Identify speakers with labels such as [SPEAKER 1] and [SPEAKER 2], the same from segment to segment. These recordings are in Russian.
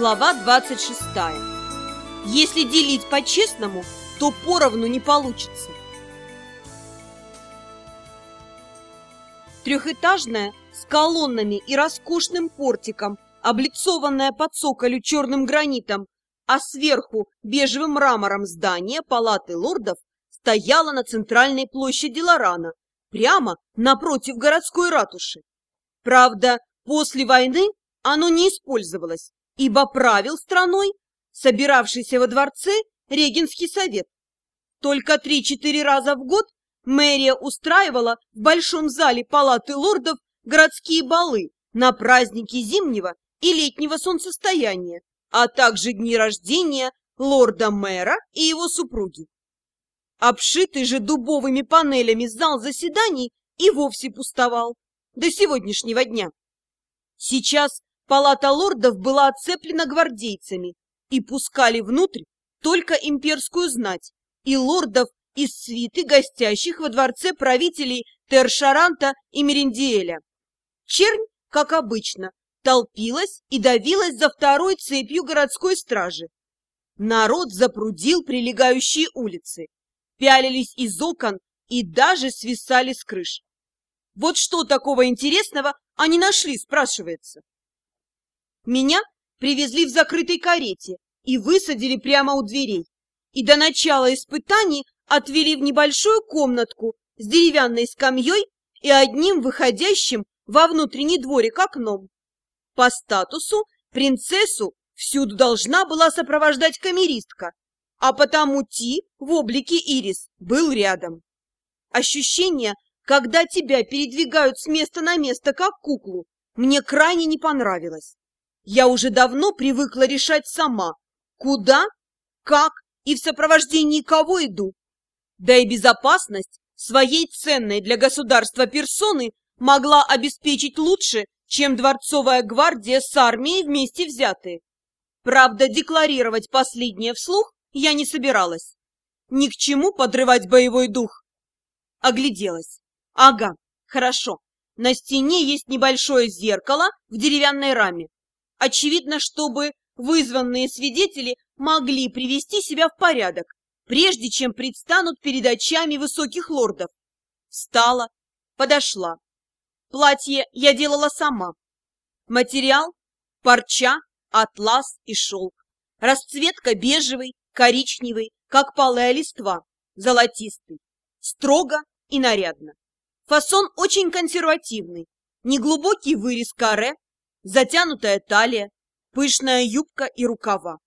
[SPEAKER 1] Глава 26. Если делить по-честному, то поровну не получится. Трехэтажная, с колоннами и роскошным портиком, облицованная под цоколю черным гранитом, а сверху бежевым мрамором здание палаты лордов стояло на центральной площади Лорана, прямо напротив городской ратуши. Правда, после войны оно не использовалось, ибо правил страной, собиравшийся во дворце, Регенский совет. Только три-четыре раза в год мэрия устраивала в большом зале палаты лордов городские балы на праздники зимнего и летнего солнцестояния, а также дни рождения лорда-мэра и его супруги. Обшитый же дубовыми панелями зал заседаний и вовсе пустовал до сегодняшнего дня. Сейчас палата лордов была оцеплена гвардейцами и пускали внутрь только имперскую знать и лордов из свиты гостящих во дворце правителей Тершаранта и Мериндиэля. Чернь, как обычно, толпилась и давилась за второй цепью городской стражи. Народ запрудил прилегающие улицы, пялились из окон и даже свисали с крыш. Вот что такого интересного они нашли, спрашивается. Меня привезли в закрытой карете и высадили прямо у дверей. И до начала испытаний отвели в небольшую комнатку с деревянной скамьей и одним выходящим во внутренний дворик окном. По статусу принцессу всюду должна была сопровождать камеристка, а потому Ти в облике Ирис был рядом. Ощущение, когда тебя передвигают с места на место, как куклу, мне крайне не понравилось. Я уже давно привыкла решать сама, куда, как и в сопровождении кого иду. Да и безопасность своей ценной для государства персоны могла обеспечить лучше, чем дворцовая гвардия с армией вместе взятые. Правда, декларировать последнее вслух я не собиралась. Ни к чему подрывать боевой дух. Огляделась. Ага, хорошо. На стене есть небольшое зеркало в деревянной раме. Очевидно, чтобы вызванные свидетели могли привести себя в порядок, прежде чем предстанут перед очами высоких лордов. Встала, подошла. Платье я делала сама. Материал – парча, атлас и шелк. Расцветка бежевый, коричневый, как палая листва, золотистый. Строго и нарядно. Фасон очень консервативный. Неглубокий вырез каре, затянутая талия, пышная юбка и рукава.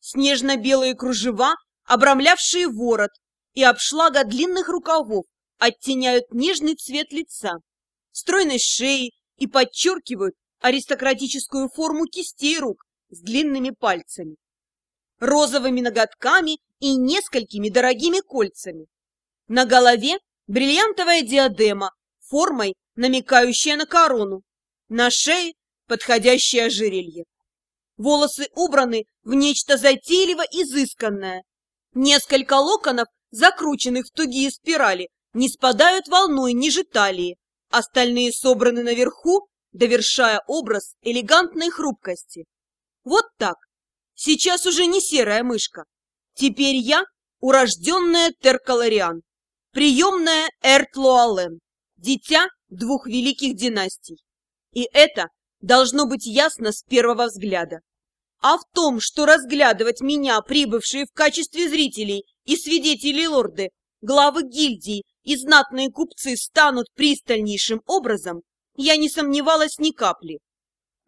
[SPEAKER 1] Снежно-белые кружева, обрамлявшие ворот, и обшлага длинных рукавов оттеняют нежный цвет лица, стройность шеи и подчеркивают аристократическую форму кистей рук с длинными пальцами, розовыми ноготками и несколькими дорогими кольцами. На голове бриллиантовая диадема, формой намекающая на корону, на шее подходящее ожерелье. Волосы убраны в нечто затейливо изысканное. Несколько локонов, закрученных в тугие спирали, не спадают волной ниже талии, остальные собраны наверху, довершая образ элегантной хрупкости. Вот так. Сейчас уже не серая мышка. Теперь я урожденная Теркалариан приемная Эртлуален, дитя двух великих династий. И это должно быть ясно с первого взгляда. А в том, что разглядывать меня, прибывшие в качестве зрителей и свидетелей лорды, главы гильдии и знатные купцы станут пристальнейшим образом, я не сомневалась ни капли.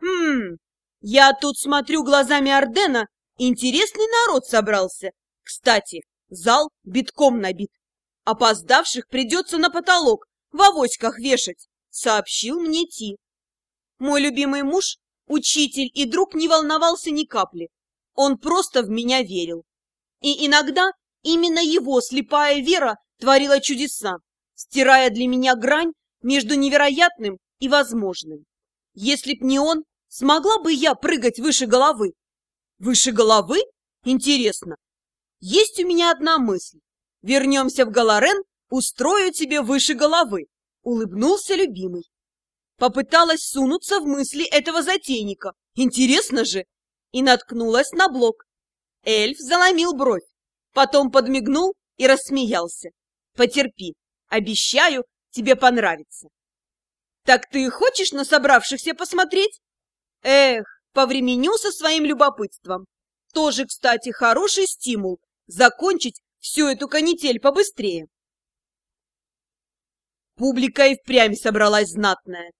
[SPEAKER 1] Хм, я тут смотрю глазами Ордена, интересный народ собрался. Кстати, зал битком набит. Опоздавших придется на потолок в авоськах вешать, сообщил мне Ти. Мой любимый муж, учитель и друг не волновался ни капли. Он просто в меня верил. И иногда именно его слепая вера творила чудеса, стирая для меня грань между невероятным и возможным. Если б не он, смогла бы я прыгать выше головы? Выше головы? Интересно. Есть у меня одна мысль. Вернемся в Галарен, устрою тебе выше головы, улыбнулся любимый. Попыталась сунуться в мысли этого затейника. Интересно же! и наткнулась на блок. Эльф заломил бровь, потом подмигнул и рассмеялся. Потерпи, обещаю, тебе понравится. Так ты хочешь на собравшихся посмотреть? Эх, повременю со своим любопытством. Тоже, кстати, хороший стимул закончить всю эту канитель побыстрее. Публика и впрямь собралась знатная.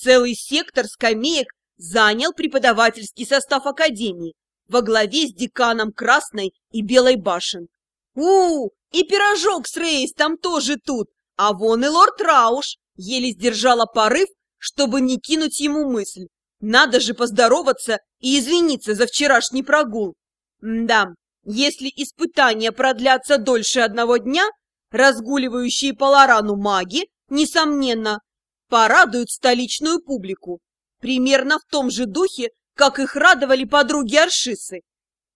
[SPEAKER 1] Целый сектор скамеек занял преподавательский состав Академии во главе с деканом Красной и Белой башен. у, и пирожок с Рейстом тоже тут, а вон и лорд Рауш еле сдержала порыв, чтобы не кинуть ему мысль. Надо же поздороваться и извиниться за вчерашний прогул. М да, если испытания продлятся дольше одного дня, разгуливающие по Лорану маги, несомненно, порадуют столичную публику. Примерно в том же духе, как их радовали подруги Аршисы.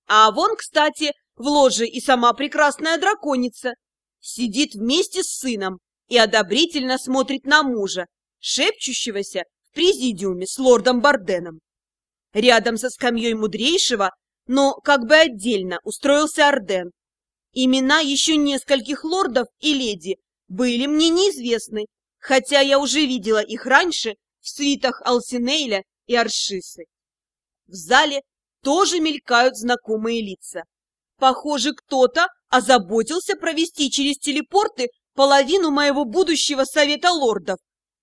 [SPEAKER 1] А вон, кстати, в ложе и сама прекрасная драконица. Сидит вместе с сыном и одобрительно смотрит на мужа, шепчущегося в президиуме с лордом Барденом. Рядом со скамьей мудрейшего, но как бы отдельно, устроился Арден. Имена еще нескольких лордов и леди были мне неизвестны, хотя я уже видела их раньше в свитах Алсинейля и Аршисы. В зале тоже мелькают знакомые лица. Похоже, кто-то озаботился провести через телепорты половину моего будущего совета лордов.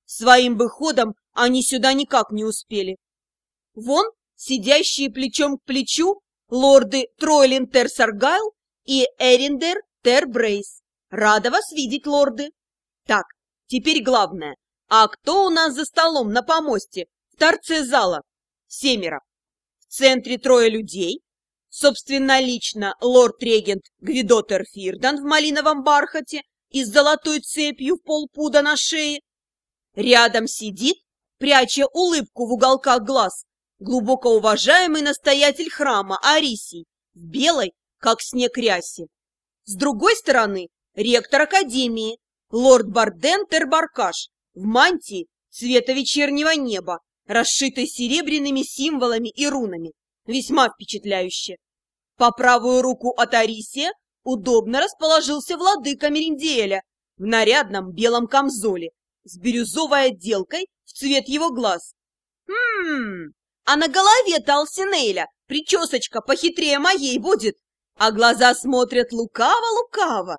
[SPEAKER 1] Своим бы ходом они сюда никак не успели. Вон, сидящие плечом к плечу, лорды Тройлин Терсаргайл и Эриндер Тербрейс. Рада вас видеть, лорды. Так, теперь главное. А кто у нас за столом на помосте в торце зала? Семеро. В центре трое людей. Собственно, лично лорд-регент Гвидотер Фирдан в малиновом бархате и с золотой цепью в полпуда на шее. Рядом сидит, пряча улыбку в уголках глаз, глубоко уважаемый настоятель храма Арисий в белой, как снег рясе. С другой стороны, ректор академии, лорд Барден Тербаркаш, в мантии цвета вечернего неба, расшитой серебряными символами и рунами, весьма впечатляюще. По правую руку от Арисия удобно расположился владыка Мериндиэля в нарядном белом камзоле с бирюзовой отделкой в цвет его глаз. Хм, а на голове Талсинейля причесочка похитрее моей будет, а глаза смотрят лукаво-лукаво.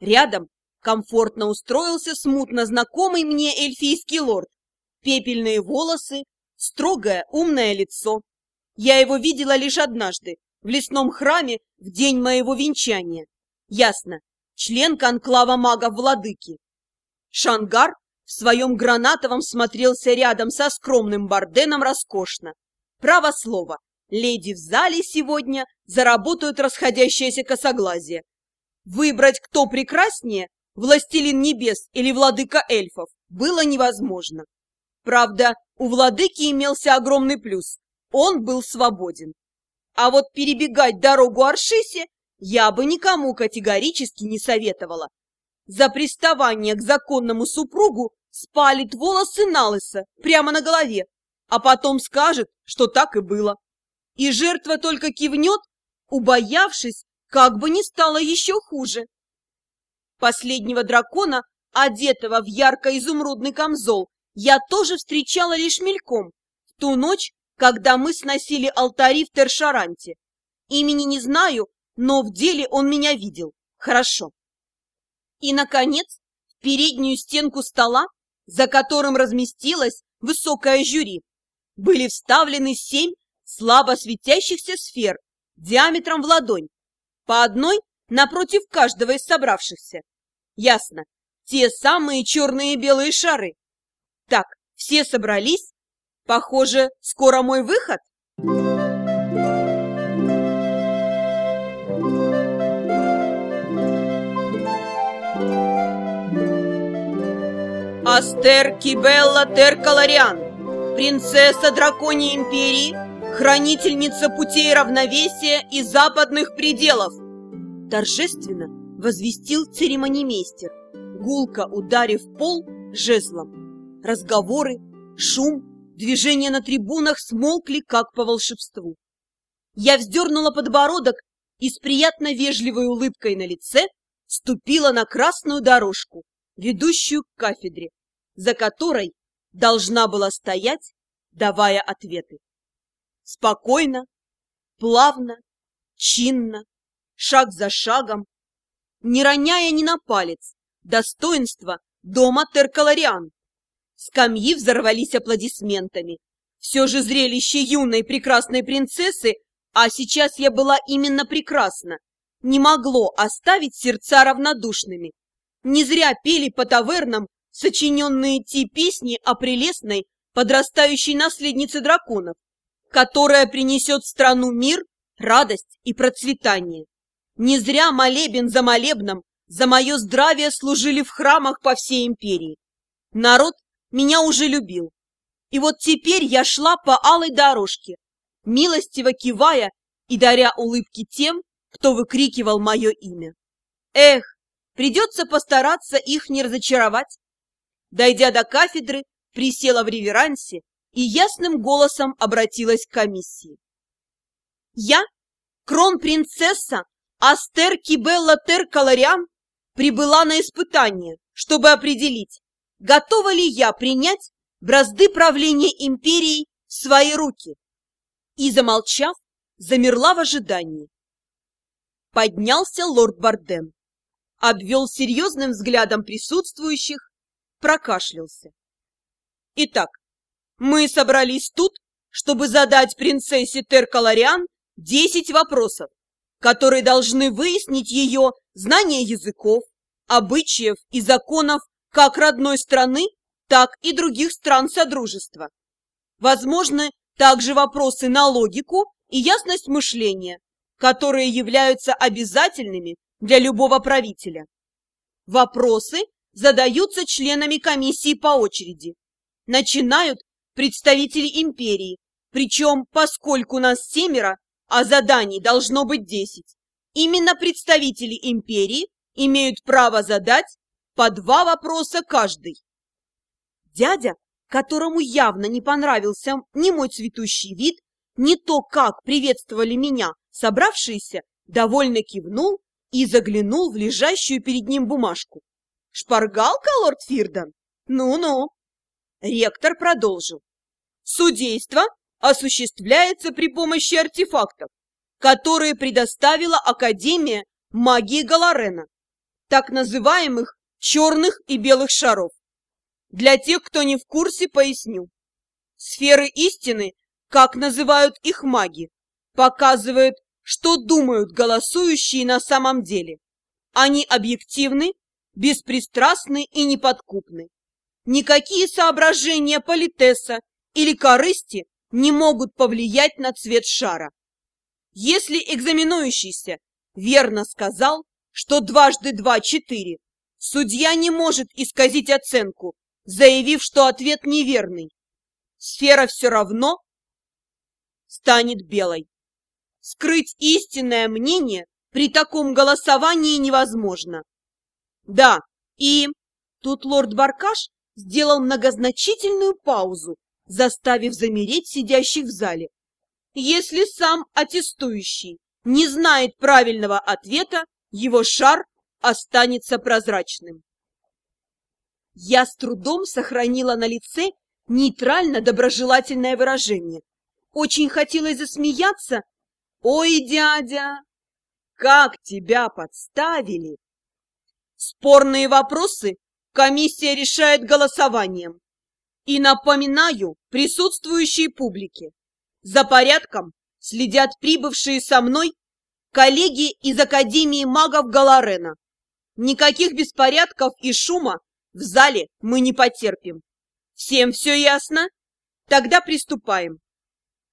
[SPEAKER 1] Рядом комфортно устроился смутно знакомый мне эльфийский лорд. Пепельные волосы, строгое умное лицо. Я его видела лишь однажды, в лесном храме в день моего венчания. Ясно, член конклава магов-владыки. Шангар в своем гранатовом смотрелся рядом со скромным борденом роскошно. Право слово, леди в зале сегодня заработают расходящееся косоглазие. Выбрать, кто прекраснее, властелин небес или владыка эльфов, было невозможно. Правда, у владыки имелся огромный плюс. Он был свободен. А вот перебегать дорогу Аршисе я бы никому категорически не советовала. За приставание к законному супругу спалит волосы на лысо прямо на голове, а потом скажет, что так и было. И жертва только кивнет, убоявшись, как бы не стало еще хуже. Последнего дракона, одетого в ярко-изумрудный камзол, я тоже встречала лишь мельком, в ту ночь, когда мы сносили алтари в Тершаранте. Имени не знаю, но в деле он меня видел. Хорошо. И, наконец, в переднюю стенку стола, за которым разместилась высокая жюри, были вставлены семь слабо светящихся сфер диаметром в ладонь, по одной напротив каждого из собравшихся. Ясно, те самые черные и белые шары. Так, все собрались, Похоже, скоро мой выход? Астер Кибелла Теркалариан, принцесса Драконьей Империи, хранительница путей равновесия и западных пределов, торжественно возвестил церемонимейстер, гулко ударив пол жезлом. Разговоры, шум, Движения на трибунах смолкли, как по волшебству. Я вздернула подбородок и с приятно вежливой улыбкой на лице ступила на красную дорожку, ведущую к кафедре, за которой должна была стоять, давая ответы. Спокойно, плавно, чинно, шаг за шагом, не роняя ни на палец достоинства дома Теркалариан. Скамьи взорвались аплодисментами. Все же зрелище юной прекрасной принцессы, а сейчас я была именно прекрасна, не могло оставить сердца равнодушными. Не зря пели по тавернам сочиненные те песни о прелестной подрастающей наследнице драконов, которая принесет в страну мир, радость и процветание. Не зря молебен за молебном за мое здравие служили в храмах по всей империи. Народ меня уже любил. И вот теперь я шла по алой дорожке, милостиво кивая и даря улыбки тем, кто выкрикивал мое имя. Эх, придется постараться их не разочаровать. Дойдя до кафедры, присела в реверансе и ясным голосом обратилась к комиссии. Я, кронпринцесса Астер Кибелла Тер Калариан, прибыла на испытание, чтобы определить, готова ли я принять бразды правления империей в свои руки. И, замолчав, замерла в ожидании. Поднялся лорд Барден, обвел серьезным взглядом присутствующих прокашлялся. Итак, мы собрались тут, чтобы задать принцессе Теркалариан десять вопросов, которые должны выяснить ее знание языков, обычаев и законов как родной страны, так и других стран Содружества. Возможны также вопросы на логику и ясность мышления, которые являются обязательными для любого правителя. Вопросы задаются членами комиссии по очереди. Начинают представители империи, причем, поскольку нас семеро, а заданий должно быть десять, именно представители империи имеют право задать по два вопроса каждый. Дядя, которому явно не понравился ни мой цветущий вид, ни то, как приветствовали меня собравшиеся, довольно кивнул и заглянул в лежащую перед ним бумажку. Шпаргалка, лорд Фирдан? Ну-ну. Ректор продолжил. Судейство осуществляется при помощи артефактов, которые предоставила Академия магии Галарена, так называемых черных и белых шаров. Для тех, кто не в курсе, поясню. Сферы истины, как называют их маги, показывают, что думают голосующие на самом деле. Они объективны беспристрастны и неподкупны. Никакие соображения политеса или корысти не могут повлиять на цвет шара. Если экзаменующийся верно сказал, что дважды два – четыре, судья не может исказить оценку, заявив, что ответ неверный. Сфера все равно станет белой. Скрыть истинное мнение при таком голосовании невозможно. Да, и... Тут лорд Баркаш сделал многозначительную паузу, заставив замереть сидящих в зале. Если сам аттестующий не знает правильного ответа, его шар останется прозрачным. Я с трудом сохранила на лице нейтрально-доброжелательное выражение. Очень хотелось засмеяться. «Ой, дядя, как тебя подставили!» Спорные вопросы комиссия решает голосованием. И напоминаю присутствующей публике. За порядком следят прибывшие со мной коллеги из Академии магов Галарена. Никаких беспорядков и шума в зале мы не потерпим. Всем все ясно? Тогда приступаем.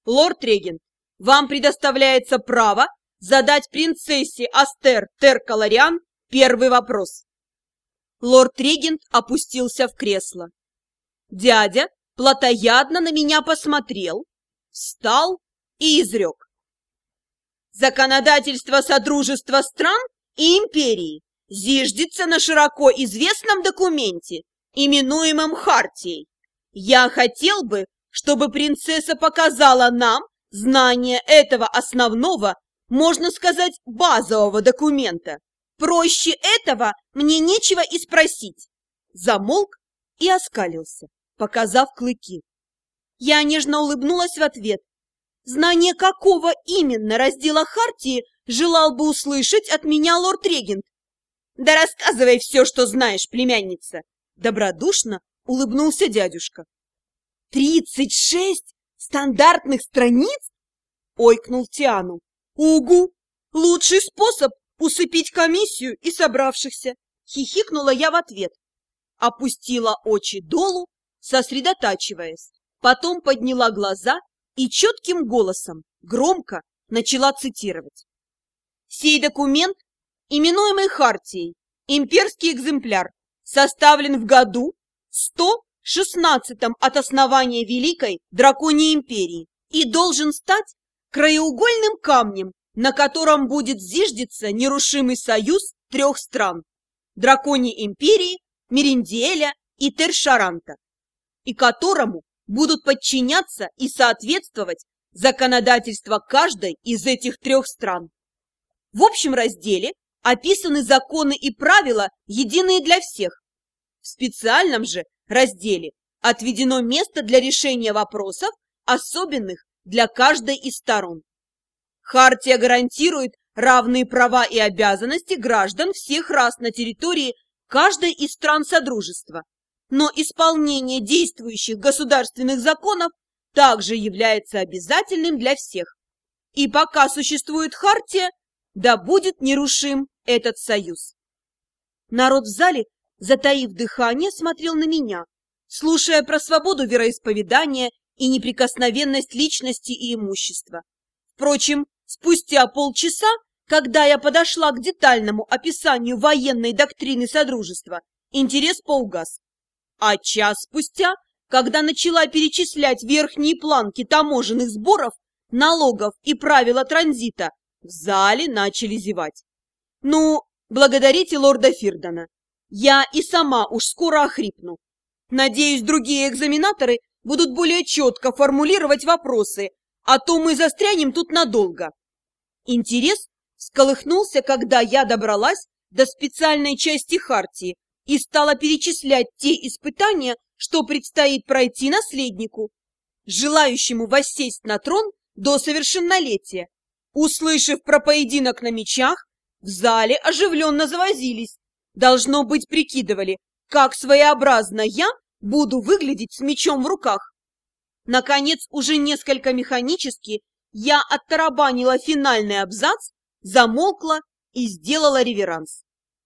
[SPEAKER 1] Лорд-регент, вам предоставляется право задать принцессе Астер Теркалариан Первый вопрос. Лорд-регент опустился в кресло. Дядя плотоядно на меня посмотрел, встал и изрек. Законодательство Содружества стран и империи зиждется на широко известном документе, именуемом Хартией. Я хотел бы, чтобы принцесса показала нам знание этого основного, можно сказать, базового документа. Проще этого мне нечего и спросить. Замолк и оскалился, показав клыки. Я нежно улыбнулась в ответ. Знание какого именно раздела Хартии желал бы услышать от меня лорд-регент? Да рассказывай все, что знаешь, племянница. Добродушно улыбнулся дядюшка. «Тридцать шесть стандартных страниц?» — ойкнул Тиану. «Угу! Лучший способ усыпить комиссию и собравшихся!» — хихикнула я в ответ. Опустила очи долу, сосредотачиваясь. Потом подняла глаза и четким голосом, громко, начала цитировать. «Сей документ, именуемый Хартией, имперский экземпляр, составлен в году 116-м от основания Великой Драконьей империи и должен стать краеугольным камнем, на котором будет зиждиться нерушимый союз трех стран – Драконьей империи, Мериндиэля и Тершаранта, и которому будут подчиняться и соответствовать законодательство каждой из этих трех стран. В общем разделе описаны законы и правила, единые для всех, в специальном же разделе отведено место для решения вопросов, особенных для каждой из сторон. Хартия гарантирует равные права и обязанности граждан всех рас на территории каждой из стран Содружества, но исполнение действующих государственных законов также является обязательным для всех. И пока существует Хартия, да будет нерушим этот союз. Народ в зале затаив дыхание, смотрел на меня, слушая про свободу вероисповедания и неприкосновенность личности и имущества. Впрочем, спустя полчаса, когда я подошла к детальному описанию военной доктрины Содружества, интерес поугас. А час спустя, когда начала перечислять верхние планки таможенных сборов, налогов и правила транзита, в зале начали зевать. Ну, благодарите лорда Фирдона. Я и сама уж скоро охрипну. Надеюсь, другие экзаменаторы будут более четко формулировать вопросы, а то мы застрянем тут надолго. Интерес сколыхнулся, когда я добралась до специальной части Хартии и стала перечислять те испытания, что предстоит пройти наследнику, желающему воссесть на трон до совершеннолетия. Услышав про поединок на мечах, в зале оживленно завозились. Должно быть, прикидывали, как своеобразно я буду выглядеть с мечом в руках. Наконец, уже несколько механически я оттарабанила финальный абзац, замолкла и сделала реверанс.